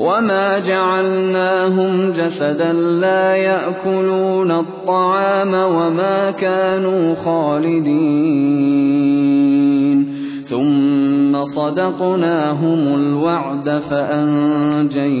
وَمَا جَعَلْنَاهُمْ جَسَدًا لَّا يَأْكُلُونَ الطَّعَامَ وَمَا كَانُوا خَالِدِينَ ثُمَّ صَدَقْنَاهُمُ الْوَعْدَ فَأَنجَيْنَاهُمْ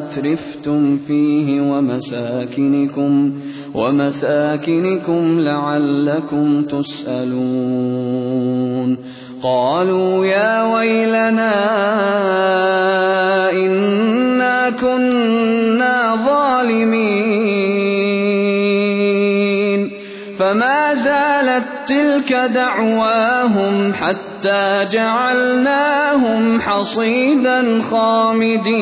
أُتْرِفْتُمْ فِيهِ وَمَسَاكِنِكُمْ وَمَسَاكِنِكُمْ لَعَلَّكُمْ تُسْأَلُونَ قَالُوا يَا وَيْلَنَا إِنَّا كُنَّا ظَالِمِينَ فَمَا زَالَت تِّلْكَ دَعْوَاهُمْ حَتَّىٰ جَعَلْنَاهُمْ حَصِيدًا خَامِدِينَ.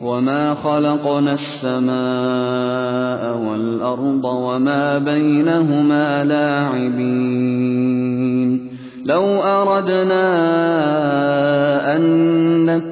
وَمَا خَلَقْنَا السَّمَاءَ وَالْأَرْضَ وَمَا بَيْنَهُمَا لَاعِبِينَ. لَوْ أَرَدْنَا أَن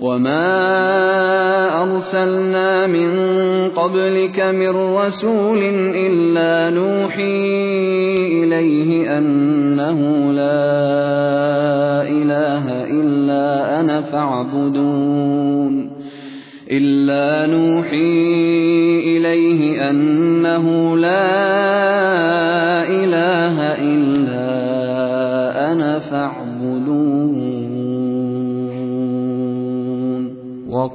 وَمَا أَرْسَلْنَا مِن قَبْلِكَ مِن رَّسُولٍ إِلَّا نُوحِي إِلَيْهِ أَنَّهُ لَا إِلَٰهَ إِلَّا أَنَا فَاعْبُدُونِ إِلَّا نُوحِي إِلَيْهِ أَنَّهُ لَا إِلَٰهَ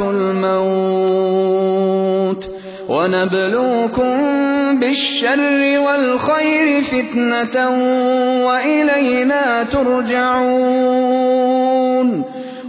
الموت ونبلوكم بالشر والخير فتنة وإلينا ترجعون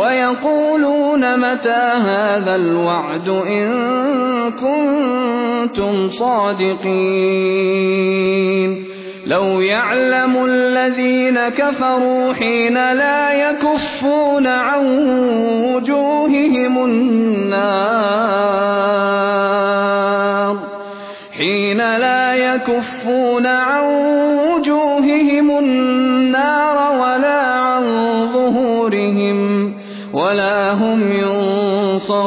ويقولون متى هذا الوعد إن كنتم صادقين لو يعلم الذين كفروا حين لا يكفون عن وجوههم النار حين لا يكفون عن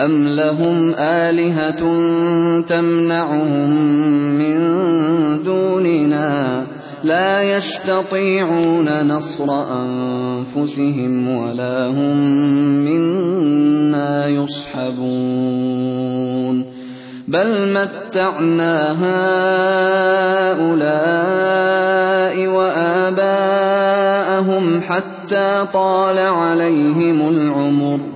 أم لهم آلهة تمنعهم من دوننا لا يستطيعون نصر أنفسهم ولا هم منا يصحبون بل متعنا هؤلاء وآباءهم حتى طال عليهم العمر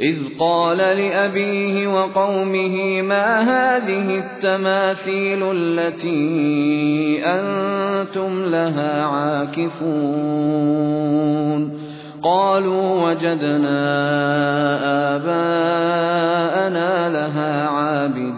إذ قال لأبيه وقومه ما هذه التماثيل التي أنتم لها عاكفون؟ قالوا وجدنا آباءنا لها عابدين.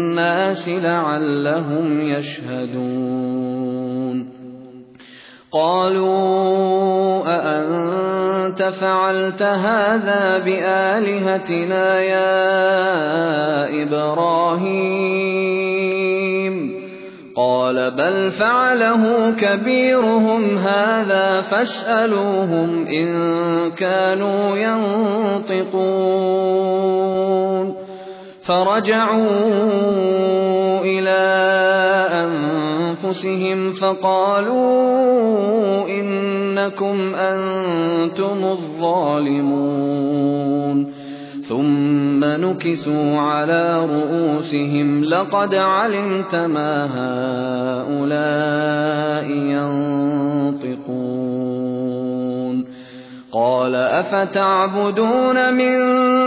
لعلهم يشهدون. قالوا أأنت فعلت هذا بآلهتنا يا إبراهيم؟ قال بل فعله كبيرهم هذا فاسألوهم إن كانوا ينطقون. فرجعوا إلى أنفسهم فقالوا إنكم أنتم الظالمون. ثم نكسوا على رؤوسهم لقد علمت ما هؤلاء ينطقون. قال أفتعبدون من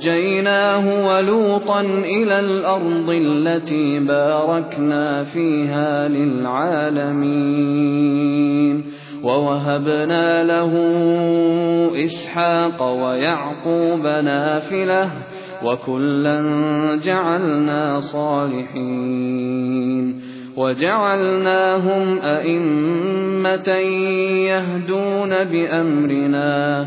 ونجيناه ولوطا إلى الأرض التي باركنا فيها للعالمين. ووهبنا له إسحاق ويعقوب نافلة وكلا جعلنا صالحين. وجعلناهم أئمة يهدون بأمرنا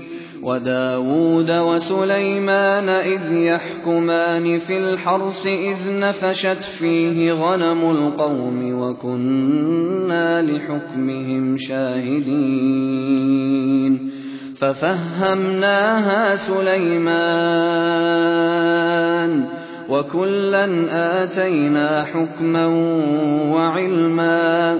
وداود وسليمان إذ يحكمان في الحرث إذ نفشت فيه غنم القوم وكنا لحكمهم شاهدين ففهمناها سليمان وكلا آتينا حكما وعلما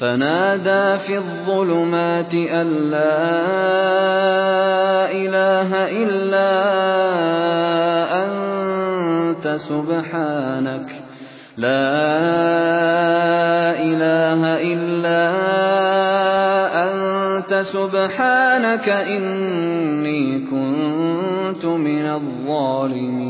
فنادى في الظلمات أن لا إله إلا أنت سبحانك. لا إله إلا أنت سبحانك إني كنت من الظالمين.